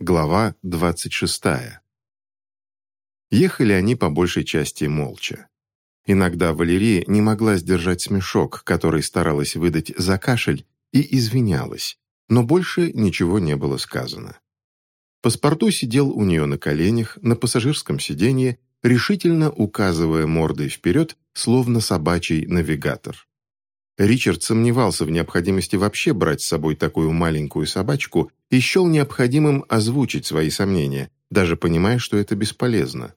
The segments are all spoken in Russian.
Глава 26. Ехали они по большей части молча. Иногда Валерия не могла сдержать смешок, который старалась выдать за кашель, и извинялась, но больше ничего не было сказано. Паспорту сидел у нее на коленях, на пассажирском сиденье, решительно указывая мордой вперед, словно собачий навигатор. Ричард сомневался в необходимости вообще брать с собой такую маленькую собачку и счел необходимым озвучить свои сомнения, даже понимая, что это бесполезно.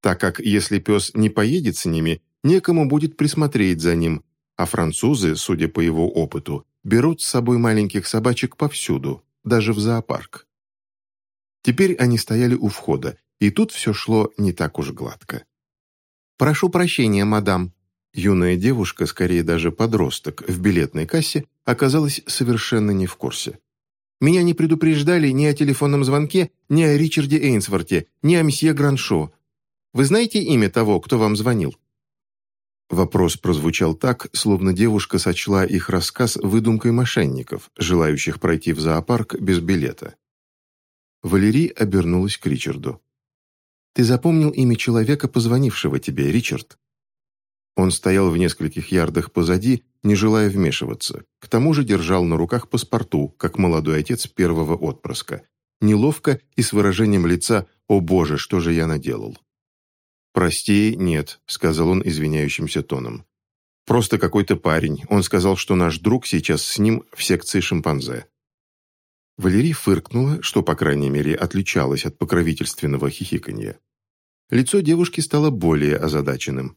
Так как если пес не поедет с ними, некому будет присмотреть за ним, а французы, судя по его опыту, берут с собой маленьких собачек повсюду, даже в зоопарк. Теперь они стояли у входа, и тут все шло не так уж гладко. «Прошу прощения, мадам», Юная девушка, скорее даже подросток, в билетной кассе оказалась совершенно не в курсе. Меня не предупреждали ни о телефонном звонке, ни о Ричарде Эйнсворте, ни о месье Граншо. Вы знаете имя того, кто вам звонил?» Вопрос прозвучал так, словно девушка сочла их рассказ выдумкой мошенников, желающих пройти в зоопарк без билета. Валерий обернулась к Ричарду. «Ты запомнил имя человека, позвонившего тебе, Ричард?» Он стоял в нескольких ярдах позади, не желая вмешиваться. К тому же держал на руках паспорту, как молодой отец первого отпрыска. Неловко и с выражением лица «О боже, что же я наделал?» «Прости, нет», — сказал он извиняющимся тоном. «Просто какой-то парень. Он сказал, что наш друг сейчас с ним в секции шимпанзе». Валерий фыркнула, что, по крайней мере, отличалось от покровительственного хихиканья. Лицо девушки стало более озадаченным.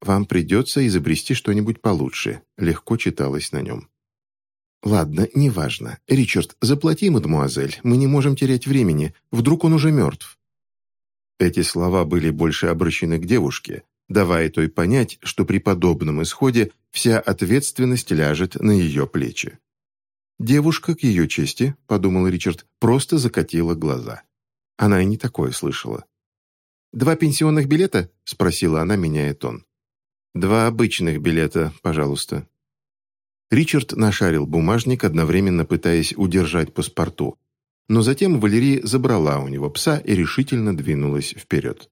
«Вам придется изобрести что-нибудь получше», — легко читалось на нем. «Ладно, неважно. Ричард, заплати, мадемуазель, мы не можем терять времени, вдруг он уже мертв». Эти слова были больше обращены к девушке, давая той понять, что при подобном исходе вся ответственность ляжет на ее плечи. «Девушка, к ее чести», — подумал Ричард, просто закатила глаза. Она и не такое слышала. «Два пенсионных билета?» — спросила она, меняя тон. «Два обычных билета, пожалуйста». Ричард нашарил бумажник, одновременно пытаясь удержать паспорту. Но затем Валерия забрала у него пса и решительно двинулась вперед.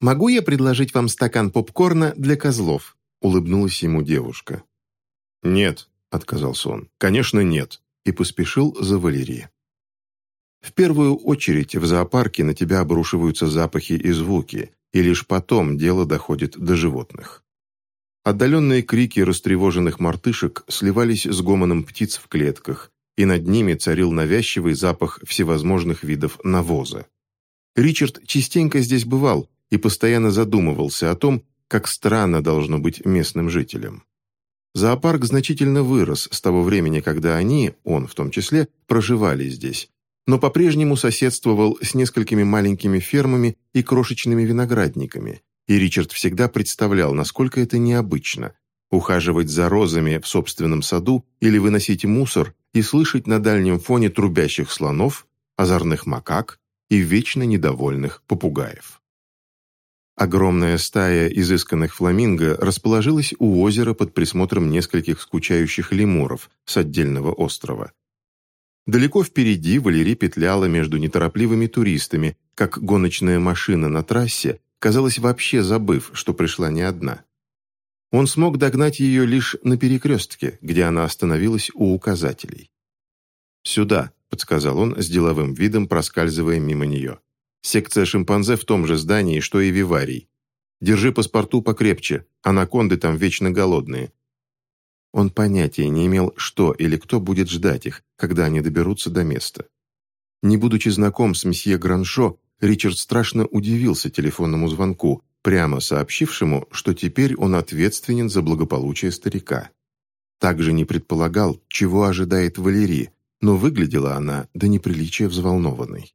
«Могу я предложить вам стакан попкорна для козлов?» — улыбнулась ему девушка. «Нет», — отказался он, — «конечно нет», и поспешил за Валерией. В первую очередь в зоопарке на тебя обрушиваются запахи и звуки, и лишь потом дело доходит до животных. Отдаленные крики растревоженных мартышек сливались с гомоном птиц в клетках, и над ними царил навязчивый запах всевозможных видов навоза. Ричард частенько здесь бывал и постоянно задумывался о том, как странно должно быть местным жителям. Зоопарк значительно вырос с того времени, когда они, он в том числе, проживали здесь, но по-прежнему соседствовал с несколькими маленькими фермами и крошечными виноградниками, и Ричард всегда представлял, насколько это необычно – ухаживать за розами в собственном саду или выносить мусор и слышать на дальнем фоне трубящих слонов, озорных макак и вечно недовольных попугаев. Огромная стая изысканных фламинго расположилась у озера под присмотром нескольких скучающих лемуров с отдельного острова. Далеко впереди Валерий петляла между неторопливыми туристами, как гоночная машина на трассе, казалось, вообще забыв, что пришла не одна. Он смог догнать ее лишь на перекрестке, где она остановилась у указателей. «Сюда», — подсказал он с деловым видом, проскальзывая мимо нее. «Секция шимпанзе в том же здании, что и виварий. Держи паспорту покрепче, анаконды там вечно голодные». Он понятия не имел, что или кто будет ждать их, когда они доберутся до места. Не будучи знаком с месье Граншо, Ричард страшно удивился телефонному звонку, прямо сообщившему, что теперь он ответственен за благополучие старика. Также не предполагал, чего ожидает Валерий, но выглядела она до неприличия взволнованной.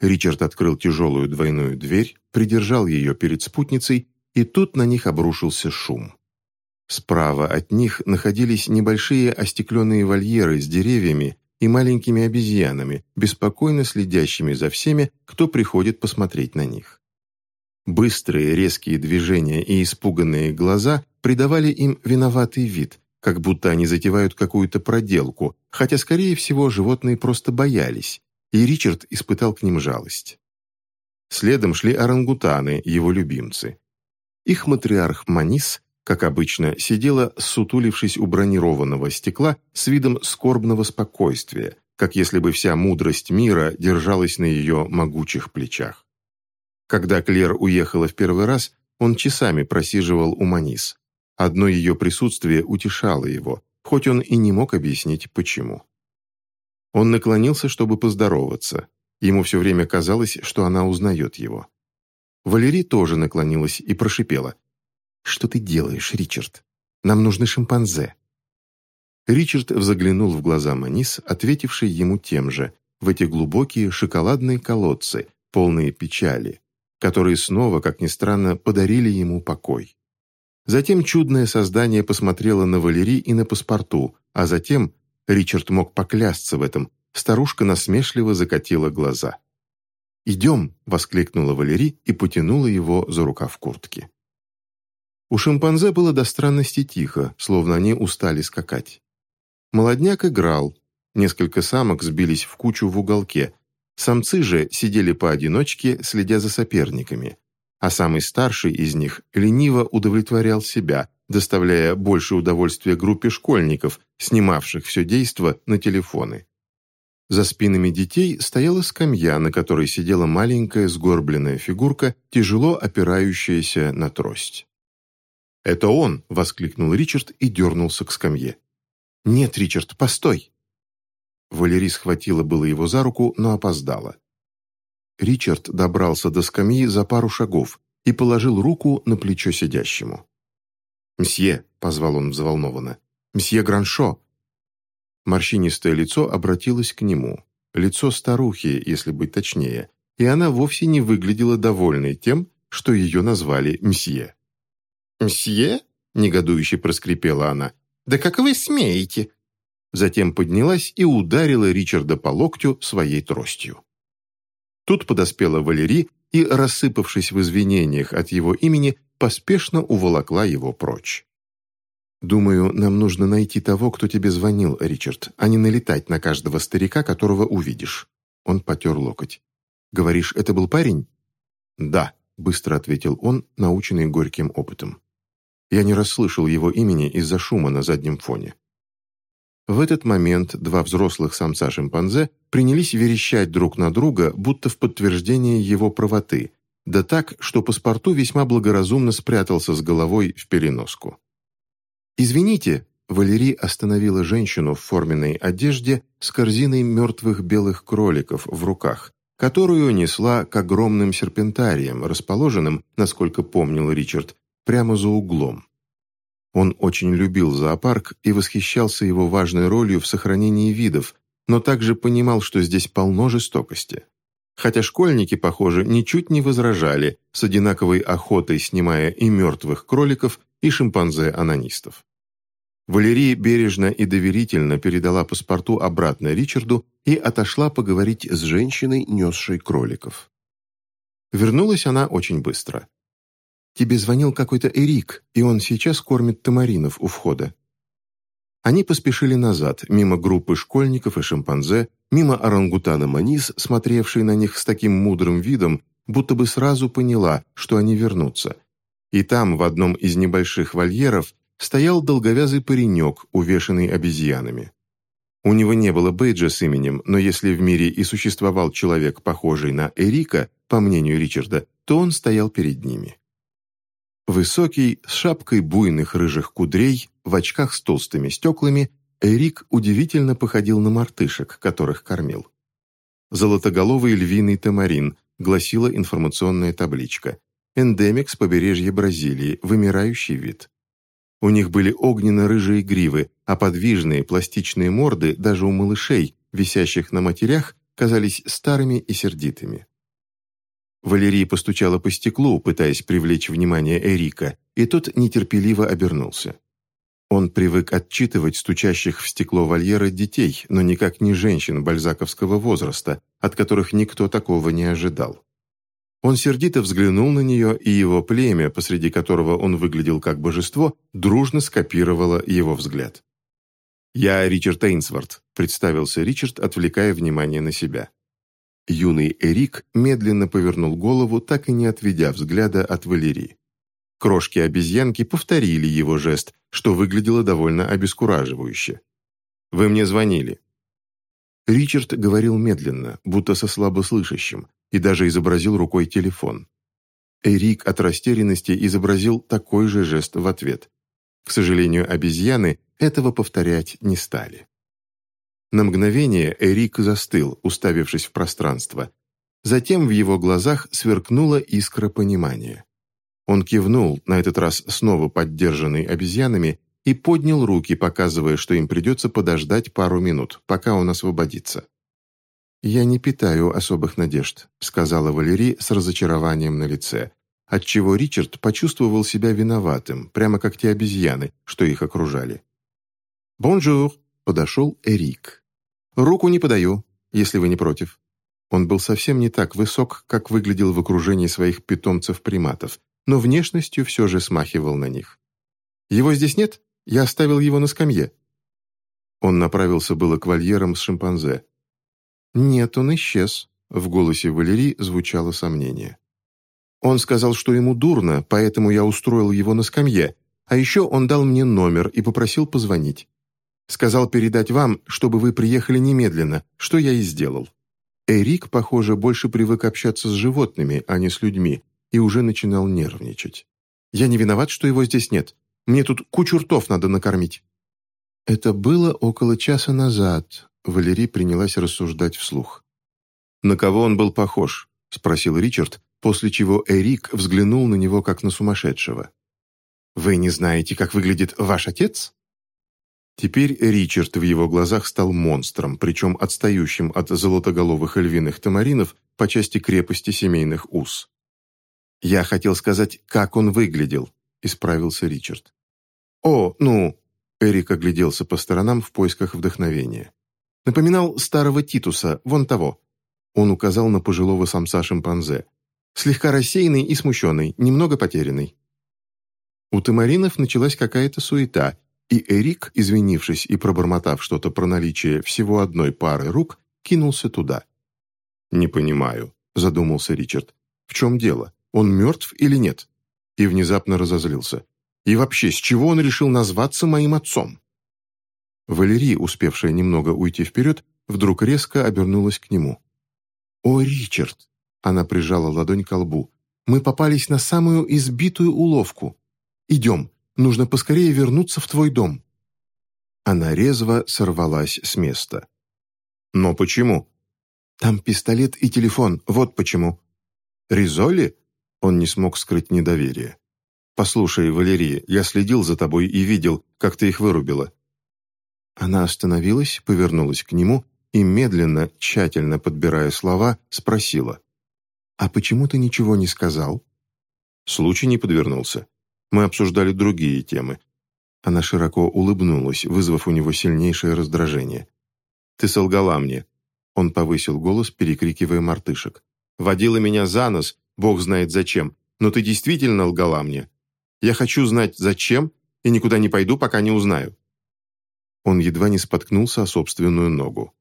Ричард открыл тяжелую двойную дверь, придержал ее перед спутницей, и тут на них обрушился шум. Справа от них находились небольшие остекленные вольеры с деревьями и маленькими обезьянами, беспокойно следящими за всеми, кто приходит посмотреть на них. Быстрые резкие движения и испуганные глаза придавали им виноватый вид, как будто они затевают какую-то проделку, хотя, скорее всего, животные просто боялись, и Ричард испытал к ним жалость. Следом шли орангутаны, его любимцы. Их матриарх Манис, как обычно, сидела, сутулившись у бронированного стекла с видом скорбного спокойствия, как если бы вся мудрость мира держалась на ее могучих плечах. Когда Клер уехала в первый раз, он часами просиживал у Манис. Одно ее присутствие утешало его, хоть он и не мог объяснить, почему. Он наклонился, чтобы поздороваться. Ему все время казалось, что она узнает его. Валерий тоже наклонилась и прошипела. «Что ты делаешь, Ричард? Нам нужны шимпанзе». Ричард заглянул в глаза Манис, ответившей ему тем же, в эти глубокие шоколадные колодцы, полные печали, которые снова, как ни странно, подарили ему покой. Затем чудное создание посмотрело на Валерий и на паспорту, а затем, Ричард мог поклясться в этом, старушка насмешливо закатила глаза. «Идем!» — воскликнула Валерий и потянула его за рукав куртки. У шимпанзе было до странности тихо, словно они устали скакать. Молодняк играл, несколько самок сбились в кучу в уголке, самцы же сидели поодиночке, следя за соперниками, а самый старший из них лениво удовлетворял себя, доставляя больше удовольствия группе школьников, снимавших все действо на телефоны. За спинами детей стояла скамья, на которой сидела маленькая сгорбленная фигурка, тяжело опирающаяся на трость. «Это он!» — воскликнул Ричард и дернулся к скамье. «Нет, Ричард, постой!» Валерий схватила было его за руку, но опоздала. Ричард добрался до скамьи за пару шагов и положил руку на плечо сидящему. «Мсье!» — позвал он взволнованно. «Мсье Граншо!» Морщинистое лицо обратилось к нему. Лицо старухи, если быть точнее, и она вовсе не выглядела довольной тем, что ее назвали мсье. «Мсье?» — негодующе проскрипела она. «Да как вы смеете?» Затем поднялась и ударила Ричарда по локтю своей тростью. Тут подоспела Валерий и, рассыпавшись в извинениях от его имени, поспешно уволокла его прочь. «Думаю, нам нужно найти того, кто тебе звонил, Ричард, а не налетать на каждого старика, которого увидишь». Он потер локоть. «Говоришь, это был парень?» «Да», — быстро ответил он, наученный горьким опытом. Я не расслышал его имени из-за шума на заднем фоне. В этот момент два взрослых самца-шимпанзе принялись верещать друг на друга, будто в подтверждение его правоты, да так, что паспорту весьма благоразумно спрятался с головой в переноску. «Извините», — Валерий остановила женщину в форменной одежде с корзиной мертвых белых кроликов в руках, которую несла к огромным серпентариям, расположенным, насколько помнил Ричард, прямо за углом. Он очень любил зоопарк и восхищался его важной ролью в сохранении видов, но также понимал, что здесь полно жестокости. Хотя школьники, похоже, ничуть не возражали, с одинаковой охотой снимая и мертвых кроликов, и шимпанзе-анонистов. Валерия бережно и доверительно передала паспорту обратно Ричарду и отошла поговорить с женщиной, несшей кроликов. Вернулась она очень быстро. Тебе звонил какой-то Эрик, и он сейчас кормит тамаринов у входа». Они поспешили назад, мимо группы школьников и шимпанзе, мимо орангутана Манис, смотревшей на них с таким мудрым видом, будто бы сразу поняла, что они вернутся. И там, в одном из небольших вольеров, стоял долговязый паренек, увешанный обезьянами. У него не было бейджа с именем, но если в мире и существовал человек, похожий на Эрика, по мнению Ричарда, то он стоял перед ними. Высокий, с шапкой буйных рыжих кудрей, в очках с толстыми стеклами, Эрик удивительно походил на мартышек, которых кормил. «Золотоголовый львиный тамарин», гласила информационная табличка. «Эндемик с побережья Бразилии, вымирающий вид». У них были огненно-рыжие гривы, а подвижные пластичные морды даже у малышей, висящих на матерях, казались старыми и сердитыми. Валерия постучала по стеклу, пытаясь привлечь внимание Эрика, и тот нетерпеливо обернулся. Он привык отчитывать стучащих в стекло вольера детей, но никак не женщин бальзаковского возраста, от которых никто такого не ожидал. Он сердито взглянул на нее, и его племя, посреди которого он выглядел как божество, дружно скопировало его взгляд. «Я Ричард Эйнсворт», — представился Ричард, отвлекая внимание на себя. Юный Эрик медленно повернул голову, так и не отведя взгляда от Валерии. Крошки-обезьянки повторили его жест, что выглядело довольно обескураживающе. «Вы мне звонили». Ричард говорил медленно, будто со слабослышащим, и даже изобразил рукой телефон. Эрик от растерянности изобразил такой же жест в ответ. К сожалению, обезьяны этого повторять не стали. На мгновение Эрик застыл, уставившись в пространство. Затем в его глазах сверкнула искра понимания. Он кивнул, на этот раз снова поддержанный обезьянами, и поднял руки, показывая, что им придется подождать пару минут, пока он освободится. «Я не питаю особых надежд», — сказала Валери с разочарованием на лице, отчего Ричард почувствовал себя виноватым, прямо как те обезьяны, что их окружали. «Бонжур», — подошел Эрик. «Руку не подаю, если вы не против». Он был совсем не так высок, как выглядел в окружении своих питомцев-приматов, но внешностью все же смахивал на них. «Его здесь нет? Я оставил его на скамье». Он направился было к вольерам с шимпанзе. «Нет, он исчез», — в голосе Валерии звучало сомнение. «Он сказал, что ему дурно, поэтому я устроил его на скамье, а еще он дал мне номер и попросил позвонить. Сказал передать вам, чтобы вы приехали немедленно, что я и сделал». Эрик, похоже, больше привык общаться с животными, а не с людьми, и уже начинал нервничать. «Я не виноват, что его здесь нет. Мне тут кучу ртов надо накормить». Это было около часа назад, Валерий принялась рассуждать вслух. «На кого он был похож?» – спросил Ричард, после чего Эрик взглянул на него как на сумасшедшего. «Вы не знаете, как выглядит ваш отец?» Теперь Ричард в его глазах стал монстром, причем отстающим от золотоголовых львиных тамаринов по части крепости семейных уз. «Я хотел сказать, как он выглядел», — исправился Ричард. «О, ну...» — Эрик огляделся по сторонам в поисках вдохновения. «Напоминал старого Титуса, вон того». Он указал на пожилого самца-шимпанзе. Слегка рассеянный и смущенный, немного потерянный. У тамаринов началась какая-то суета, и Эрик, извинившись и пробормотав что-то про наличие всего одной пары рук, кинулся туда. «Не понимаю», — задумался Ричард. «В чем дело?» Он мертв или нет?» И внезапно разозлился. «И вообще, с чего он решил назваться моим отцом?» Валерий, успевшая немного уйти вперед, вдруг резко обернулась к нему. «О, Ричард!» Она прижала ладонь к лбу. «Мы попались на самую избитую уловку. Идем, нужно поскорее вернуться в твой дом». Она резво сорвалась с места. «Но почему?» «Там пистолет и телефон, вот почему». «Ризоли?» Он не смог скрыть недоверие. «Послушай, Валерия, я следил за тобой и видел, как ты их вырубила». Она остановилась, повернулась к нему и, медленно, тщательно подбирая слова, спросила. «А почему ты ничего не сказал?» Случай не подвернулся. Мы обсуждали другие темы. Она широко улыбнулась, вызвав у него сильнейшее раздражение. «Ты солгала мне». Он повысил голос, перекрикивая мартышек. «Водила меня за нос Бог знает зачем, но ты действительно лгала мне. Я хочу знать, зачем, и никуда не пойду, пока не узнаю». Он едва не споткнулся о собственную ногу.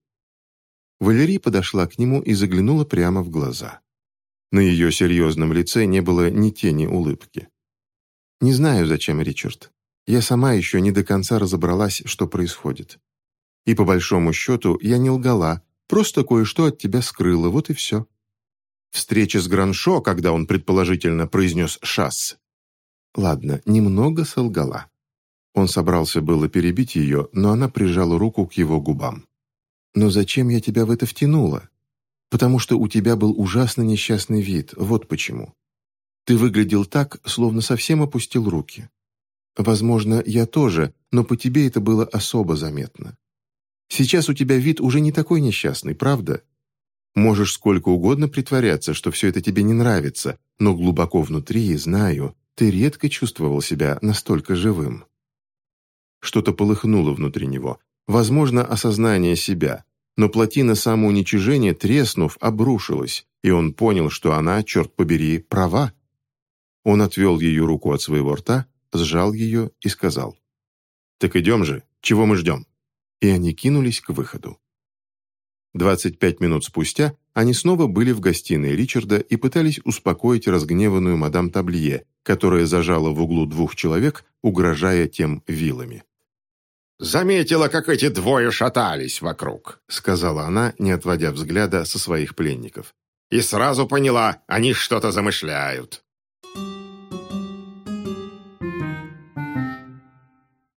Валерий подошла к нему и заглянула прямо в глаза. На ее серьезном лице не было ни тени улыбки. «Не знаю, зачем, Ричард. Я сама еще не до конца разобралась, что происходит. И по большому счету я не лгала, просто кое-что от тебя скрыла, вот и все. Встреча с Граншо, когда он предположительно произнес «шасс». Ладно, немного солгала. Он собрался было перебить ее, но она прижала руку к его губам. «Но зачем я тебя в это втянула? Потому что у тебя был ужасно несчастный вид, вот почему. Ты выглядел так, словно совсем опустил руки. Возможно, я тоже, но по тебе это было особо заметно. Сейчас у тебя вид уже не такой несчастный, правда? Можешь сколько угодно притворяться, что все это тебе не нравится, но глубоко внутри, знаю, ты редко чувствовал себя настолько живым. Что-то полыхнуло внутри него. Возможно, осознание себя. Но плотина самоуничижения, треснув, обрушилась, и он понял, что она, черт побери, права. Он отвел ее руку от своего рта, сжал ее и сказал. «Так идем же, чего мы ждем?» И они кинулись к выходу. 25 минут спустя Они снова были в гостиной Ричарда и пытались успокоить разгневанную мадам Таблие, которая зажала в углу двух человек, угрожая тем вилами. «Заметила, как эти двое шатались вокруг», — сказала она, не отводя взгляда со своих пленников. «И сразу поняла, они что-то замышляют».